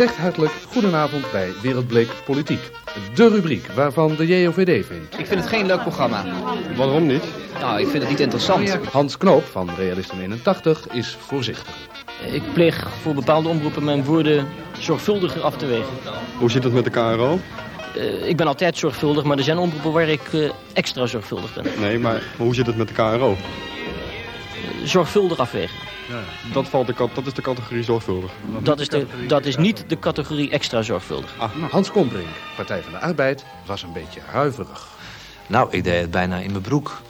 Recht hartelijk goedenavond bij Wereldbleek Politiek. De rubriek waarvan de JOVD vindt. Ik vind het geen leuk programma. Waarom niet? Nou, ik vind het niet interessant. Hans Knoop van Realisten 81 is voorzichtig. Ik pleeg voor bepaalde omroepen mijn woorden zorgvuldiger af te wegen. Hoe zit het met de KRO? Uh, ik ben altijd zorgvuldig, maar er zijn omroepen waar ik uh, extra zorgvuldig ben. Nee, maar hoe zit het met de KRO? Zorgvuldig afwegen. Ja, dat, valt de, dat is de categorie zorgvuldig. Dat is, de, dat is niet de categorie extra zorgvuldig. Ah, nou, Hans Kombrink, Partij van de Arbeid, was een beetje huiverig. Nou, ik deed het bijna in mijn broek.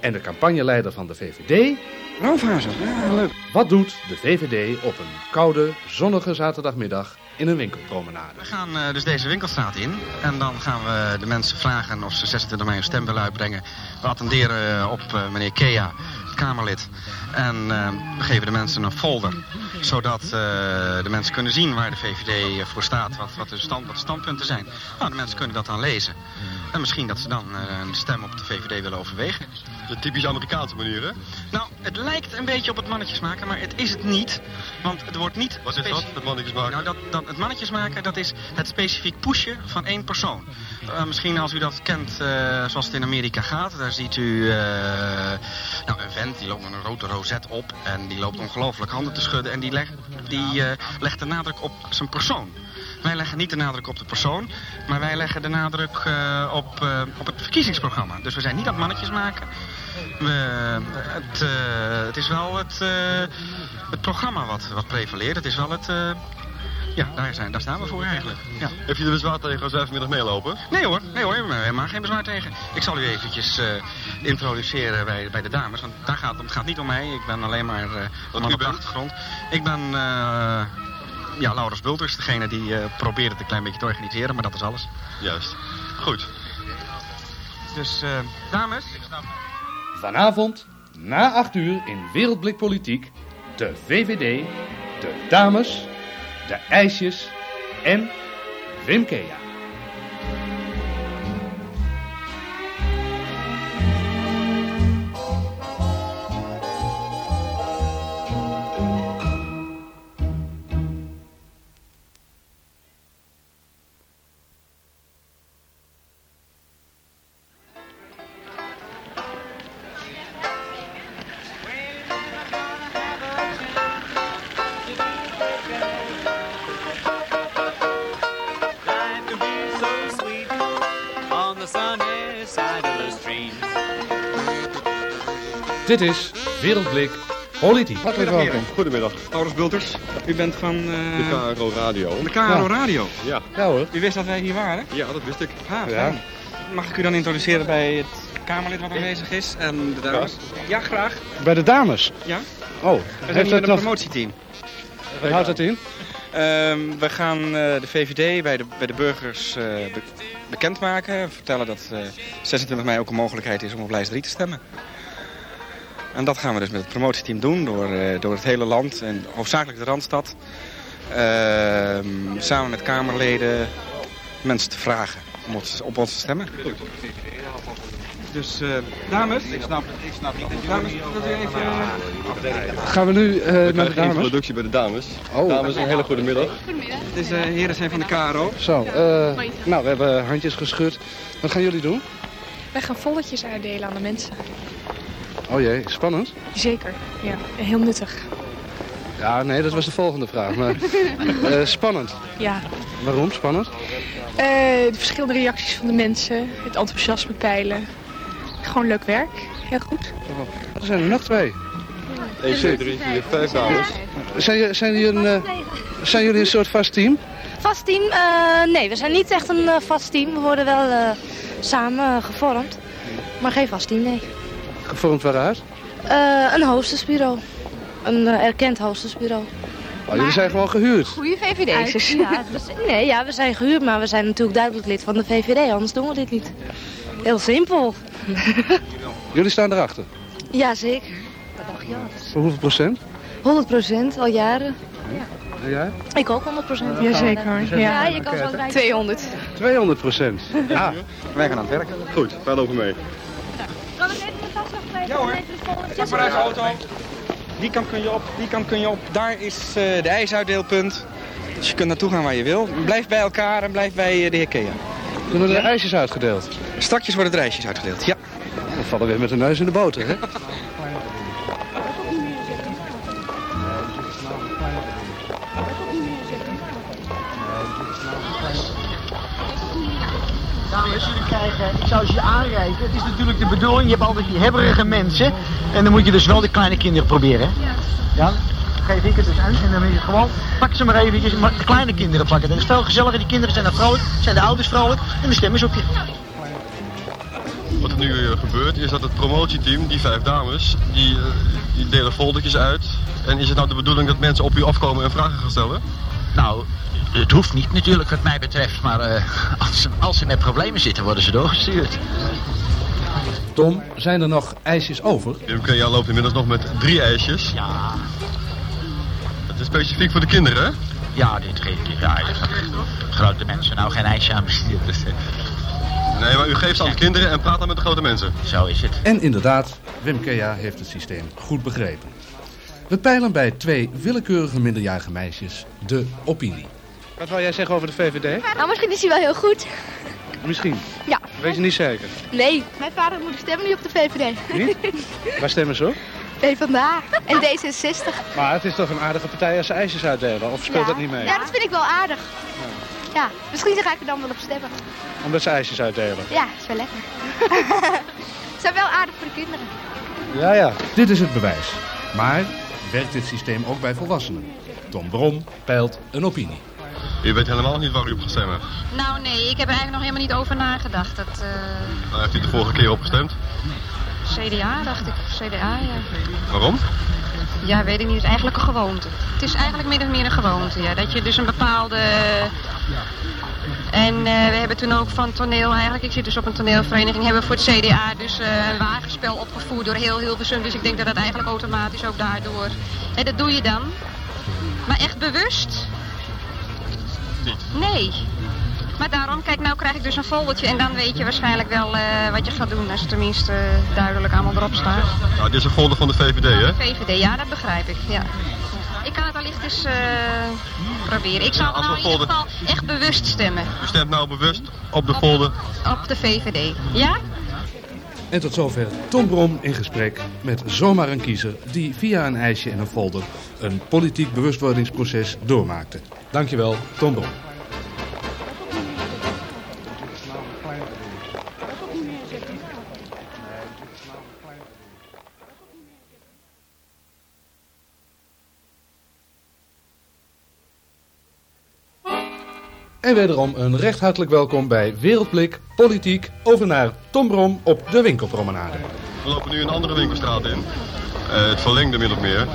En de campagneleider van de VVD... Roofhazen, ja, leuk. Wat doet de VVD op een koude, zonnige zaterdagmiddag in een winkelpromenade? We gaan uh, dus deze winkelstraat in. En dan gaan we de mensen vragen of ze 26 mei een stem willen uitbrengen. We attenderen op uh, meneer Kea, Kamerlid. En uh, we geven de mensen een folder. Zodat de mensen kunnen zien waar de VVD voor staat. Wat, wat, de stand, wat standpunten zijn. Nou, de mensen kunnen dat dan lezen. En misschien dat ze dan een stem op de VVD willen overwegen. De typisch Amerikaanse manier, hè? Nou, het lijkt een beetje op het mannetjes maken, maar het is het niet. Want het wordt niet... Wat is dat, het mannetjes maken? Nou, dat, dat, het mannetjes maken, dat is het specifiek pushen van één persoon. Uh, misschien als u dat kent uh, zoals het in Amerika gaat. Daar ziet u uh, nou, een vent, die loopt met een rode rozet op. En die loopt ongelooflijk handen te schudden. En die, legt, die legt de nadruk op zijn persoon. Wij leggen niet de nadruk op de persoon, maar wij leggen de nadruk uh, op, uh, op het verkiezingsprogramma. Dus we zijn niet aan het mannetjes maken. We, het, uh, het is wel het, het programma wat, wat prevaleert. Het is wel het... ja, daar, zijn, daar staan we voor eigenlijk. Ja. Heb je er bezwaar tegen als wij vanmiddag meelopen? Nee hoor, nee hoor, helemaal geen bezwaar tegen. Ik zal u eventjes introduceren bij, bij de dames, want daar gaat, het gaat niet om mij. Ik ben alleen maar man op de achtergrond. Ik ben ja, Laurens Bulters, degene die uh, probeert het een klein beetje te organiseren, maar dat is alles. Juist. Goed. Dus, uh, dames. Vanavond, na 8 uur in Wereldblik Politiek, de VVD, de dames, de ijsjes en Wim Kea. Dit is Wereldblik Politiek. Hartelijk welkom. Goedemiddag. Laurens Bulters, u bent van... Uh... De KRO Radio. De KRO ja. Radio? Ja. Ja hoor. U wist dat wij hier waren? Ja, dat wist ik. Ah, ja. Mag ik u dan introduceren bij het Kamerlid wat aanwezig is en de dames? Ja, graag. Bij de dames? Ja. Oh. We zijn hier met een promotieteam. Wat houdt dat in? Uh, we gaan uh, de VVD bij de, bij de burgers be bekendmaken. Vertellen dat 26 mei ook een mogelijkheid is om op lijst 3 te stemmen. En dat gaan we dus met het promotieteam doen door, uh, door het hele land en hoofdzakelijk de Randstad. Uh, samen met Kamerleden mensen te vragen om ons, op ons te stemmen. Dus uh, dames. Ik snap, ik snap niet dat jullie dames, dat u even, Gaan we nu naar de dames? introductie bij de dames. Oh. Dames, een hele goede middag. Goedemiddag. Het is heren zijn van de KRO. Zo, nou we hebben handjes geschud. Wat gaan jullie doen? Wij gaan volletjes uitdelen aan de mensen. Oh jee, spannend? Zeker, ja. Heel nuttig. Ja, nee, dat was de volgende vraag. Maar, uh, spannend? Ja. Waarom spannend? Uh, de verschillende reacties van de mensen, het enthousiasme peilen. Gewoon leuk werk, heel goed. Oh, er zijn er nog twee. 1, 2, 3, 4, 5 dames. Zijn, zijn, jullie een, uh, zijn jullie een soort vast team? Vast team? Uh, nee, we zijn niet echt een uh, vast team. We worden wel uh, samen gevormd. Maar geen vast team, nee. Gevormd waaruit? Uh, een hostessbureau. Een uh, erkend hostessbureau. Oh, jullie zijn gewoon gehuurd? Goede VVD'ers. Ja, nee, ja, we zijn gehuurd, maar we zijn natuurlijk duidelijk lid van de VVD. Anders doen we dit niet. Heel simpel. jullie staan erachter? Ja, zeker. Ja, Voor hoeveel procent? 100 procent, al jaren. Ja. En jij? Ik ook 100 procent. Ja, zeker. Ja, je kan zo 200. 200 procent. Ja. Wij gaan aan het werk. Goed, wij lopen mee. Ja hoor. Pak maar uit de auto. Die kant kun je op, die kant kun je op. Daar is uh, de ijsuitdeelpunt. Dus je kunt naartoe gaan waar je wil. Blijf bij elkaar en blijf bij eh, de heer Kea. Worden er ijsjes uitgedeeld. Strakjes worden er ijsjes uitgedeeld, ja. We vallen weer met de neus in de boter, hè? krijgen, ik zou ze je aanreiken. Het is natuurlijk de bedoeling, je hebt altijd die hebberige mensen. En dan moet je dus wel de kleine kinderen proberen. Ja? Dan geef ik het dus uit en dan moet je gewoon, pak ze maar eventjes, maar de kleine kinderen pakken. Dat is veel gezelliger, die kinderen zijn dan vrolijk, zijn de ouders vrolijk en de stem is op je. Wat er nu eh, gebeurt is dat het promotieteam, die vijf dames, die, eh, die delen foldertjes uit. En is het nou de bedoeling dat mensen op u afkomen en vragen gaan stellen? Nou, het hoeft niet natuurlijk wat mij betreft, maar eh, als, ze- als ze met problemen zitten worden ze doorgestuurd. Tom, zijn er nog ijsjes over? MKA loopt inmiddels nog met drie ijsjes. Ja. Het is specifiek voor de kinderen, hè? Ja, dit geeft ja, grote mensen nou geen ijsje aan besteden. Eh, Nee, maar u geeft ze aan de kinderen en praat dan met de grote mensen. Zo is het. En inderdaad, Wim Kea heeft het systeem goed begrepen. We peilen bij twee willekeurige minderjarige meisjes de opinie. Wat wou jij zeggen over de VVD? Nou, misschien is hij wel heel goed. Misschien. Ja. Weet je niet zeker. Nee, mijn vader moet stemmen nu op de VVD. Niet? Waar stemmen ze op? PvdA en D66. Maar het is toch een aardige partij als ze ijsjes uitdelen? Of speelt ja. dat niet mee? Ja, dat vind ik wel aardig. Ja, misschien ga ik er dan wel op stemmen. Omdat ze ijsjes uitdelen? Ja, is wel lekker. Ze zijn wel aardig voor de kinderen. Ja, ja. Dit is het bewijs. Maar werkt dit systeem ook bij volwassenen? Tom Brom peilt een opinie. U weet helemaal niet waar u op gaat stemmen. Nou nee, ik heb er eigenlijk nog helemaal niet over nagedacht. Dat, eh, Waar heeft u de vorige keer op gestemd? CDA dacht ik, CDA ja. Waarom? Ja, weet ik niet, het is eigenlijk een gewoonte. Het is eigenlijk min of meer een gewoonte, ja. Dat je dus een bepaalde... En eh, we hebben toen ook van toneel eigenlijk, ik zit dus op een toneelvereniging, hebben we voor het CDA dus eh, een wagenspel opgevoerd door heel Hilversum. Dus ik denk dat dat eigenlijk automatisch ook daardoor... En dat doe je dan. Maar echt bewust? Nee. Maar daarom, kijk, nou krijg ik dus een foldertje en dan weet je waarschijnlijk wel eh, wat je gaat doen. Als het tenminste duidelijk allemaal erop staat. Nou, dit is een folder van de VVD, hè? VVD, ja, dat begrijp ik, ja. Ik kan het allicht eens eh, proberen. Ik zal nou in ieder geval echt bewust stemmen U stemt nou bewust op de folder. op de VVD. Ja? En tot zover Tom Brom in gesprek met zomaar een kiezer die via een ijsje en een folder een politiek bewustwordingsproces doormaakte. Dankjewel, Tom Brom. En wederom een recht hartelijk welkom bij Wereldblik Politiek over naar Tom Brom op de winkelpromenade. We lopen nu een andere winkelstraat in. Eh, het verlengde min of meer.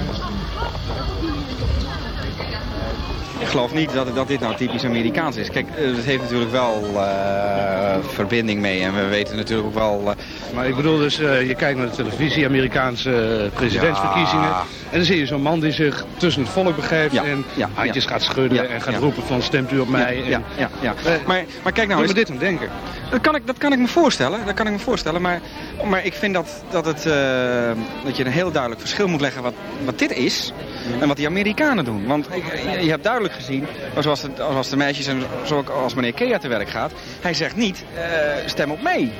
Ik geloof niet dat, dat dit nou typisch Amerikaans is. Kijk, eh, het heeft natuurlijk wel eh, verbinding mee. En we weten natuurlijk ook wel... eh, Maar ik bedoel dus, eh, je kijkt naar de televisie, Amerikaanse eh, presidentsverkiezingen. Ja. En dan zie je zo'n man die zich tussen het volk begeeft Ja, en ja, handjes gaat schudden en gaat roepen van stemt u op mij. Ja, en, ja. Eh, Maar, maar kijk nou eens. dit aan denken. Dat kan ik, dat kan ik me voorstellen. Dat kan ik me voorstellen. Maar, maar ik vind dat, dat, het, dat je een heel duidelijk verschil moet leggen wat, wat dit is en wat die Amerikanen doen. Want je, je hebt duidelijk gezien, zoals de, zoals de meisjes en zoals meneer Kea te werk gaat. Hij zegt niet, stem op mij.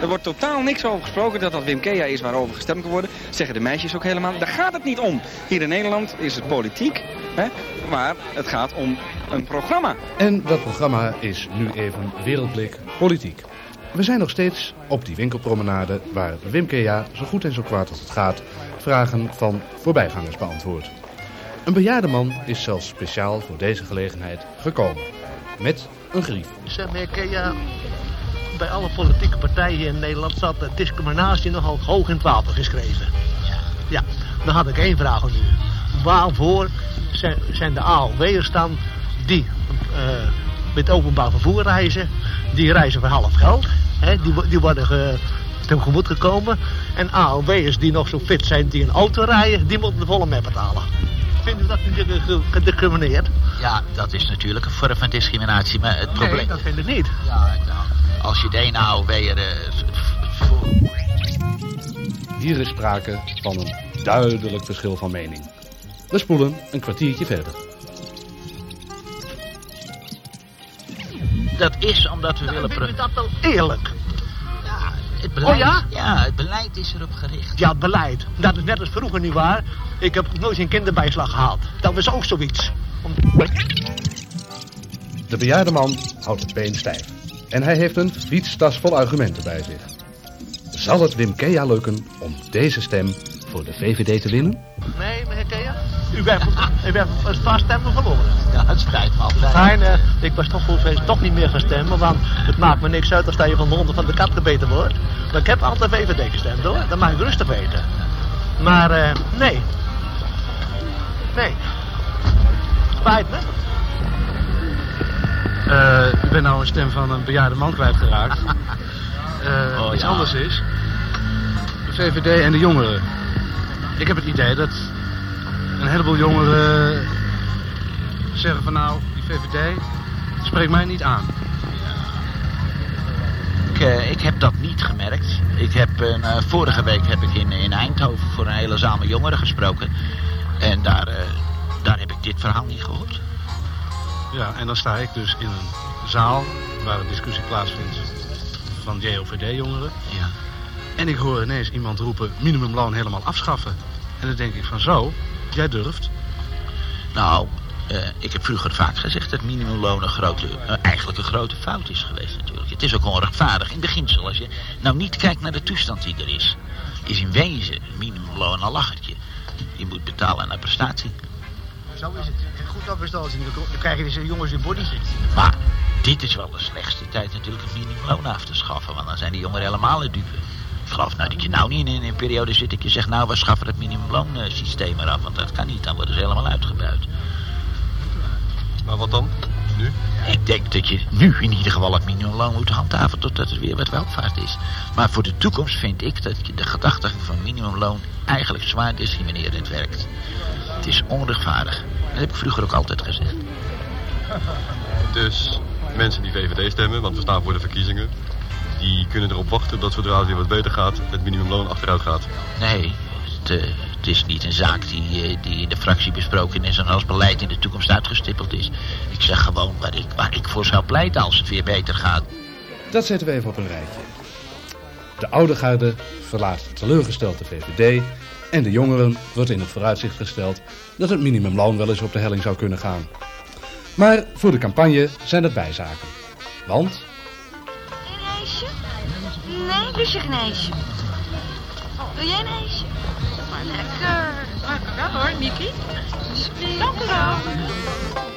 Er wordt totaal niks over gesproken dat dat Wim Kea is waarover gestemd kan worden. Zeggen de meisjes ook helemaal. Daar gaat het niet om. Hier in Nederland is het politiek. Hè, maar het gaat om een programma. En dat programma is nu even Wereldblik Politiek. We zijn nog steeds op die winkelpromenade waar Wim Kea, zo goed en zo kwaad als het gaat, vragen van voorbijgangers beantwoordt. Een bejaarde man is zelfs speciaal voor deze gelegenheid gekomen. Met een grief. Zeg meneer Kea, bij alle politieke partijen in Nederland staat de discriminatie nogal hoog in het water geschreven. Ja, dan had ik één vraag aan u. Waarvoor zijn, zijn de AOW'ers dan die eh, met openbaar vervoer reizen, die reizen voor half geld, hè, die, die worden ge, tegemoet gekomen. En AOW'ers die nog zo fit zijn die een auto rijden, die moeten de volle mee betalen. Vindt u dat niet ge- ge- gediscrimineerd? Ja, dat is natuurlijk een vorm van discriminatie, maar het probleem... Nee, dat vind ik niet. Ja, nou, als je ene AOW'er... eh, Hier is sprake van een duidelijk verschil van mening. We spoelen een kwartiertje verder. dat is omdat we willen... Vindt u pro- dat wel eerlijk? Het beleid, Oh ja? Ja, het beleid is erop gericht. Ja, het beleid. Dat is net als vroeger niet waar. Ik heb nooit een kinderbijslag gehaald. Dat was ook zoiets. Om- De bejaarde man houdt het been stijf. En hij heeft een fietstas vol argumenten bij zich. Zal het Wim Kea lukken om deze stem voor de VVD te winnen? Nee, meneer Thea? U werd, u werd een paar stemmen verloren. Ja, het spijt me altijd. Fijn, ik was toch goed toch niet meer gaan stemmen, want het maakt me niks uit als je van de honden van de kat gebeten wordt. Maar ik heb altijd VVD gestemd hoor, dat mag ik rustig weten. Maar eh, nee. Nee. Spijt me. Eh, ik ben nou een stem van een bejaarde man kwijtgeraakt. Eh Oh, iets ja. anders is. De VVD en de jongeren. Ik heb het idee dat een heleboel jongeren zeggen van nou, die VVD spreekt mij niet aan. Ik, eh, ik heb dat niet gemerkt. Ik heb, eh, vorige week heb ik in, in Eindhoven voor een hele zaal met jongeren gesproken. En daar, daar heb ik dit verhaal niet gehoord. Ja, en dan sta ik dus in een zaal waar een discussie plaatsvindt van JOVD-jongeren. Ja. En ik hoor ineens iemand roepen minimumloon helemaal afschaffen. En dan denk ik van zo, jij durft. Nou, eh, ik heb vroeger vaak gezegd dat minimumloon een grote, eh, eigenlijk een grote fout is geweest natuurlijk. Het is ook onrechtvaardig. In beginsel, als je nou niet kijkt naar de toestand die er is, is in wezen minimumloon een lachertje. Je moet betalen naar prestatie. Zo is het. Goed. Dan krijg je deze jongens in body's. Maar dit is wel de slechtste tijd natuurlijk het minimumloon af te schaffen. Want dan zijn die jongeren helemaal de dupe. Ik geloof nou dat je nou niet in een periode zit dat je zegt... nou, we schaffen het minimumloonsysteem eraf. Want dat kan niet, dan worden ze helemaal uitgebuit. Maar wat dan? Nu? Ik denk dat je nu in ieder geval het minimumloon moet handhaven... totdat er weer wat welvaart is. Maar voor de toekomst vind ik dat je de gedachte van minimumloon... eigenlijk zwaar discriminerend werkt. Het is onrechtvaardig. Dat heb ik vroeger ook altijd gezegd. Dus mensen die VVD stemmen, want we staan voor de verkiezingen... die kunnen erop wachten dat zodra het weer wat beter gaat... het minimumloon achteruit gaat. Nee, het, eh, het is niet een zaak die, eh, die in de fractie besproken is en als beleid in de toekomst uitgestippeld is. Ik zeg gewoon waar ik, waar ik voor zou pleiten als het weer beter gaat. Dat zetten we even op een rijtje. De oude garde verlaat teleurgesteld de VVD... en de jongeren wordt in het vooruitzicht gesteld... dat het minimumloon wel eens op de helling zou kunnen gaan. Maar voor de campagne zijn het bijzaken. Want Een ijsje? Nee, lust je geen ijsje? Wil jij een ijsje? Maar lekker. Lekker wel hoor, Mickey. Dank u wel.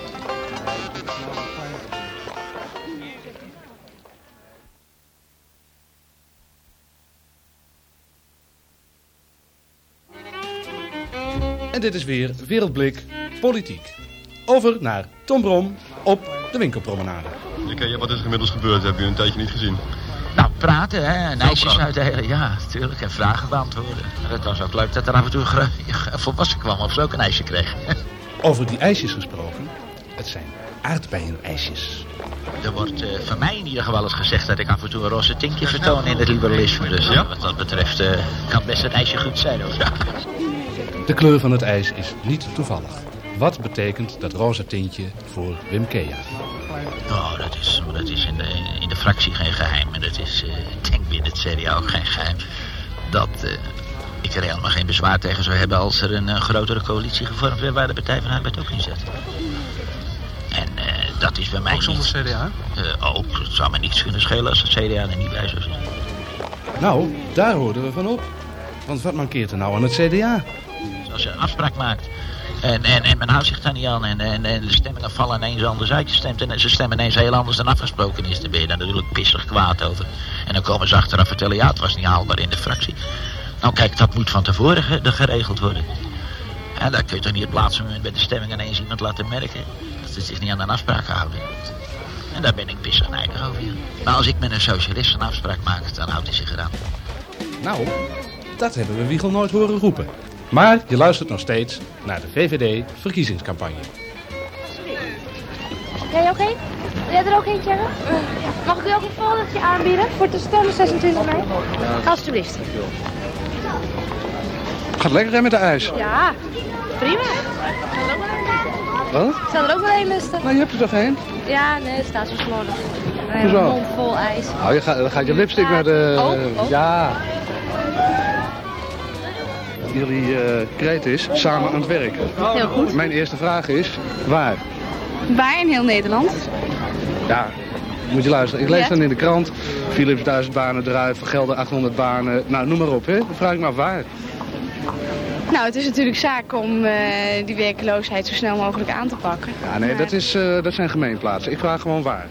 En dit is weer Wereldblik Politiek. Over naar Tom Brom op de winkelpromenade. Oké, wat is er inmiddels gebeurd? Heb je een tijdje niet gezien? Nou, praten hè, en ijsjes uitdelen. Ja, natuurlijk. En vragen beantwoorden. En Het was ook leuk dat er af en toe een volwassen kwam of ze ook een ijsje kreeg. Over die ijsjes gesproken. Het zijn aardbeienijsjes. Er wordt eh, van mij in ieder geval eens gezegd dat ik af en toe een roze tinkje vertoon in het liberalisme. Dus eh, wat dat betreft eh, kan best een ijsje goed zijn. Of ja. De kleur van het ijs is niet toevallig. Wat betekent dat roze tintje voor Wim Kea? Oh, dat is, dat is in, de, in de fractie geen geheim. En dat is, eh, ik denk binnen het CDA ook geen geheim. Dat eh, ik er helemaal geen bezwaar tegen zou hebben als er een eh, grotere coalitie gevormd werd waar de Partij van Arbeid ook in zit. En eh, dat is bij mij Ook zonder niet... CDA? Eh, ook, het zou me niets kunnen schelen als het CDA er niet bij zou zitten. Nou, daar hoorden we van op. Want wat mankeert er nou aan het CDA? Als je een afspraak maakt en, en, en men houdt zich daar niet aan en, en, en de stemmingen vallen ineens anders uit. Je stemt en ze stemmen ineens heel anders dan afgesproken is. Daar ben je dan natuurlijk pissig kwaad over. En dan komen ze achteraf vertellen, ja het was niet haalbaar in de fractie. Nou kijk, dat moet van tevoren geregeld worden. Ja, dan kun je toch niet op het laatste moment bij de stemming ineens iemand laten merken dat ze zich niet aan een afspraak houden. En daar ben ik pissig nijdig over. Maar als ik met een socialist een afspraak maak, dan houdt hij zich eraan. Nou, dat hebben we Wiegel nooit horen roepen. Maar je luistert nog steeds naar de VVD-verkiezingscampagne. Jij ook een? Wil jij er ook eentje hebben? Mag ik u ook een foldertje aanbieden voor te stemmen 26 mei? Alsjeblieft. Gaat lekker hè met de ijs. Ja, prima. Wat? Ik zou er ook wel een lusten. Nou, je hebt er toch één? Ja, nee, het staat zo slordig. Een Hoezo? mond vol ijs. Nou, je gaat, dan gaat je lipstick naar de... Oh, oh. Ja. Jullie eh kreet is samen aan het werk. Heel goed. Mijn eerste vraag is, waar? Waar in heel Nederland? Ja, moet je luisteren. Ik lees Ja. dan in de krant, Philips 1000 banen eruit, Vergelden 800 banen. Nou, noem maar op, hè. Dan vraag ik me af waar. Nou, het is natuurlijk zaak om eh, die werkloosheid zo snel mogelijk aan te pakken. Ja, nee, Maar dat, is, eh, dat zijn gemeenplaatsen. Ik vraag gewoon waar.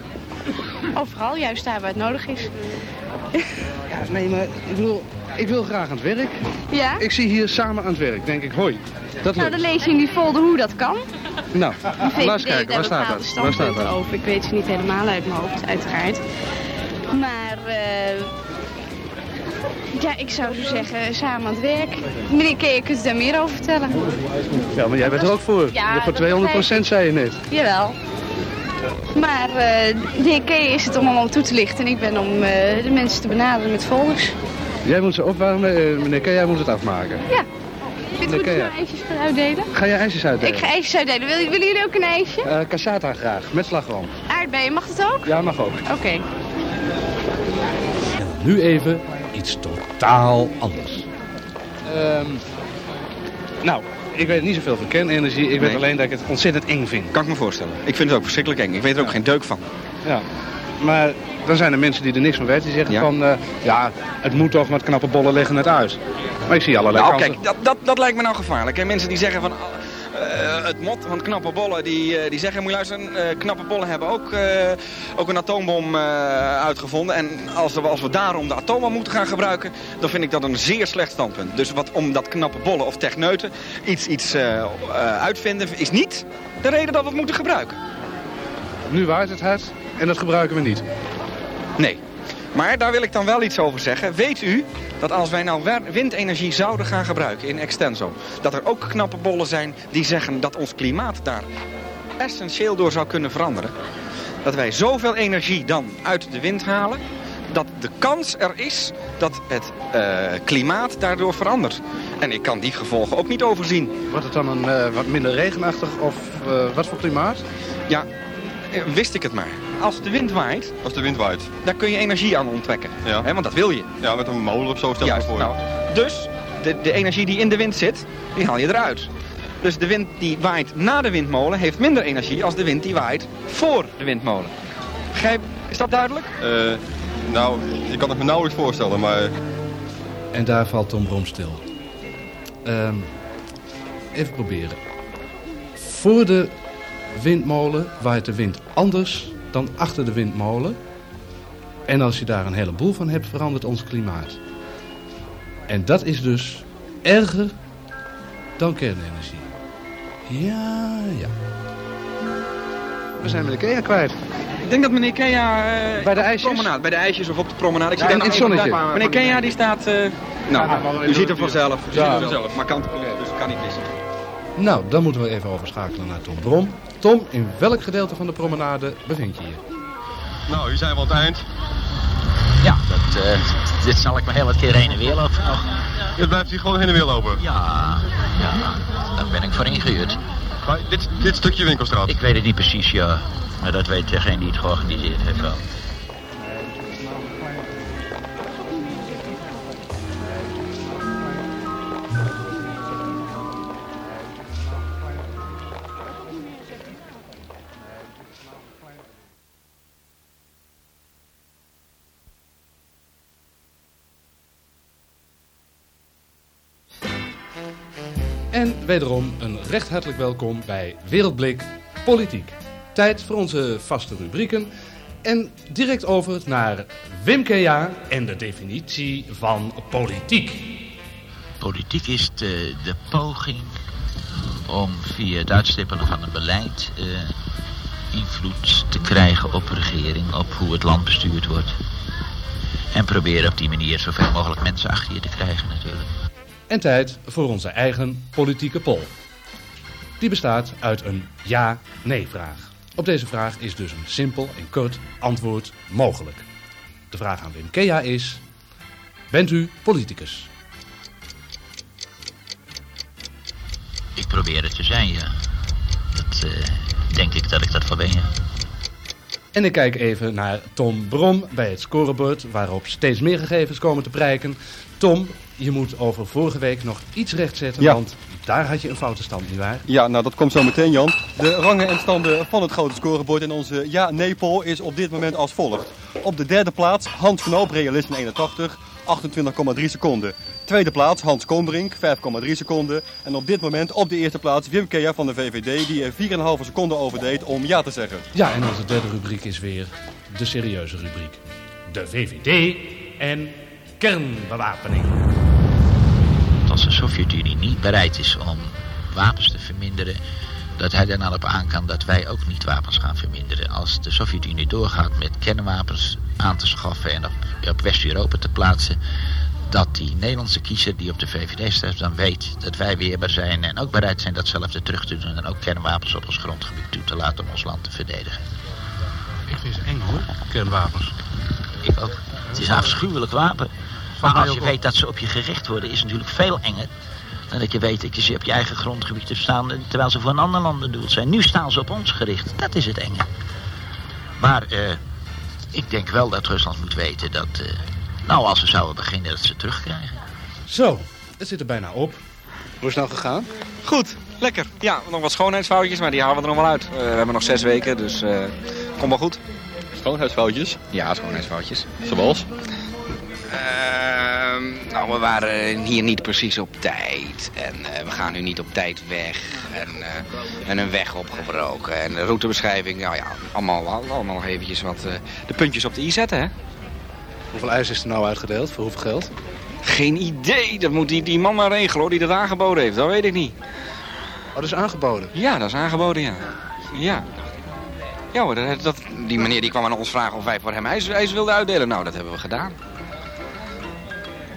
Overal, juist daar waar het nodig is. Ja, nee, maar ik bedoel, ik wil graag aan het werk. Ja? Ik zie hier samen aan het werk. Denk ik, hoi, dat Nou, dan lees je in die folder hoe dat kan. Nou, laat eens kijken, waar staat dat? Waar staat dat? over. Ik weet ze niet helemaal uit mijn hoofd, uiteraard. Maar, eh, ja, ik zou zo zeggen, samen aan het werk. Meneer Keer, kunt u daar meer over vertellen? Ja, maar jij bent er ook voor. Ja, voor dat 200% zei je net. Jawel. Maar eh, de heer is het om allemaal toe te lichten. En ik ben om eh, de mensen te benaderen met folders. Jij moet ze opwarmen, eh, meneer K, jij moet het afmaken. Ja. Vindt u goed nou ijsjes ga uitdelen? Ga je ijsjes uitdelen? Ik ga ijsjes uitdelen. Wil- Willen jullie ook een ijsje? Eh, cassata graag, met slagroom. Aardbeien, mag dat ook? Ja, mag ook. Oké. Nu even iets totaal anders. Ehm, nou, ik weet niet zoveel van kernenergie. Ik weet alleen dat ik het ontzettend eng vind. Kan ik me voorstellen. Ik vind het ook verschrikkelijk eng. Ik weet er ook geen deuk van. Ja. Maar dan zijn er mensen die er niks van weten. Die zeggen Ja. van, eh, ja, het moet toch, met knappe bollen leggen het uit. Maar ik zie allerlei Nou, kansen. kijk, dat, dat, dat lijkt me nou gevaarlijk. En mensen die zeggen van... eh, het mot van knappe bollen, die, eh, die zeggen, moet je luisteren, eh, knappe bollen hebben ook, eh, ook een atoombom eh, uitgevonden. En als we, als we daarom de atoombom moeten gaan gebruiken, dan vind ik dat een zeer slecht standpunt. Dus wat, om dat knappe bollen of techneuten iets, iets eh, eh, uitvinden, is niet de reden dat we het moeten gebruiken. Nu waait het hard en dat gebruiken we niet. Nee. Maar daar wil ik dan wel iets over zeggen. Weet u dat als wij nou windenergie zouden gaan gebruiken in extenso... dat er ook knappe bollen zijn die zeggen dat ons klimaat daar essentieel door zou kunnen veranderen? Dat wij zoveel energie dan uit de wind halen... dat de kans er is dat het eh, klimaat daardoor verandert. En ik kan die gevolgen ook niet overzien. Wordt het dan een eh, wat minder regenachtig of eh, wat voor klimaat? Ja, wist ik het maar. Als de wind waait, Als de wind waait. daar kun je energie aan ontwekken. Ja. Hè, want dat wil je. Ja, met een molen of zo stel ik Juist, voor. nou, dus de, de energie die in de wind zit, die haal je eruit. Dus de wind die waait na de windmolen heeft minder energie als de wind die waait voor de windmolen. Begrijp, is dat duidelijk? Eh, nou, ik kan het me nauwelijks voorstellen, maar... En daar valt Tom Brom stil. Ehm, even proberen. Voor de windmolen waait de wind anders dan achter de windmolen. En als je daar een heleboel van hebt, verandert ons klimaat. En dat is dus erger dan kernenergie. Ja, ja. We zijn met de Kea kwijt. Ik denk dat meneer Kea... eh, Bij de ijsjes? promenade, bij de ijsjes of op de promenade. Ik Ja, zie in het zonnetje. Meneer Kea die staat... eh, nou, we u ziet hem het vanzelf. U Ja. ziet hem vanzelf. Maar kan, dus kan niet missen. Nou, dan moeten we even overschakelen naar Tom Brom. Tom, in welk gedeelte van de promenade bevind je je? Nou, hier zijn we aan het eind. Ja, dat, eh, dit zal ik me heel wat keer heen en weer lopen nog. Het blijft hier gewoon heen en weer lopen. Ja, ja, daar ben ik voor ingehuurd. Maar dit, dit stukje winkelstraat. Ik weet het niet precies, ja. Maar dat weet degene die het georganiseerd heeft wel. En wederom een recht hartelijk welkom bij Wereldblik Politiek. Tijd voor onze vaste rubrieken. En direct over naar Wim Kea en de definitie van politiek. Politiek is de, de poging om via het uitstippelen van een beleid eh, invloed te krijgen op regering, op hoe het land bestuurd wordt. En proberen op die manier zoveel mogelijk mensen achter je te krijgen natuurlijk. En tijd voor onze eigen politieke poll. Die bestaat uit een ja-nee-vraag. Op deze vraag is dus een simpel en kort antwoord mogelijk. De vraag aan Wim Kea is: Bent u politicus? Ik probeer het te zijn, ja. dat eh, denk ik dat ik dat wel ben. ja. En ik kijk even naar Tom Brom bij het scorebord, waarop steeds meer gegevens komen te prijken. Tom, je moet over vorige week nog iets rechtzetten, Ja. want daar had je een foute stand, nietwaar? Ja, nou dat komt zo meteen Jan. De rangen en standen van het grote scorebord in onze ja-nee-poll is op dit moment als volgt. Op de derde plaats Hans Knoop, realist in 81, 28,3 seconden. Tweede plaats Hans Kombrink, 5,3 seconden. En op dit moment op de eerste plaats Wim Kea van de VVD, die er 4,5 seconden over deed om ja te zeggen. Ja, en onze derde rubriek is weer de serieuze rubriek. De VVD en kernbewapening. Als de Sovjet-Unie niet bereid is om wapens te verminderen, dat hij er dan op aan kan dat wij ook niet wapens gaan verminderen. Als de Sovjet-Unie doorgaat met kernwapens aan te schaffen en op, op West-Europa te plaatsen, dat die Nederlandse kiezer die op de VVD stemt dan weet dat wij weerbaar zijn en ook bereid zijn datzelfde terug te doen en ook kernwapens op ons grondgebied toe te laten om ons land te verdedigen. Ik vind ze eng hoor, kernwapens. Ik ook. Het is een afschuwelijk wapen. Maar als je weet dat ze op je gericht worden, is het natuurlijk veel enger. Dan dat je weet dat je ze op je eigen grondgebied hebt staan, terwijl ze voor een ander land bedoeld zijn. Nu staan ze op ons gericht. Dat is het enge. Maar eh, ik denk wel dat Rusland moet weten dat, eh, nou als ze zouden beginnen, dat ze terugkrijgen. Zo, het zit er bijna op. Hoe is het nou gegaan? Goed, lekker. Ja, nog wat schoonheidsfoutjes, maar die halen we er nog wel uit. Eh, we hebben nog zes weken, dus eh komt wel goed. Schoonheidsfoutjes? Ja, schoonheidsfoutjes. Zoals? Ehm, nou, we waren hier niet precies op tijd. En eh, we gaan nu niet op tijd weg. En, eh, en een weg opgebroken. En de routebeschrijving, nou ja, allemaal, allemaal nog eventjes wat eh, de puntjes op de i zetten, hè? Hoeveel ijs is er nou uitgedeeld? Voor hoeveel geld? Geen idee. Dat moet die, die man maar regelen, hoor, die dat aangeboden heeft. Dat weet ik niet. Oh, dat is aangeboden? Ja, dat is aangeboden, ja. Ja. Ja hoor, dat, dat- die meneer die kwam aan ons vragen of wij voor hem ijs, ijs wilden uitdelen. Nou, dat hebben we gedaan.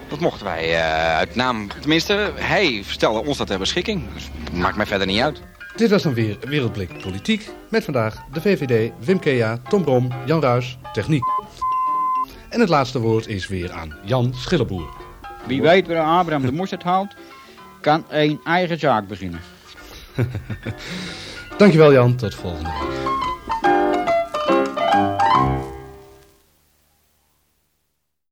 Dat mochten wij eh, uit naam... Tenminste, hij stelde ons dat ter beschikking. Dus maakt mij verder niet uit. Dit was dan weer Wereldblik Politiek. Met vandaag de VVD, Wim Kea, Tom Brom, Jan Ruis, Techniek. En het laatste woord is weer aan Jan Schilleboer. Wie weet waar Abraham de mosterd haalt, kan een eigen zaak beginnen. Dankjewel Jan, tot volgende week.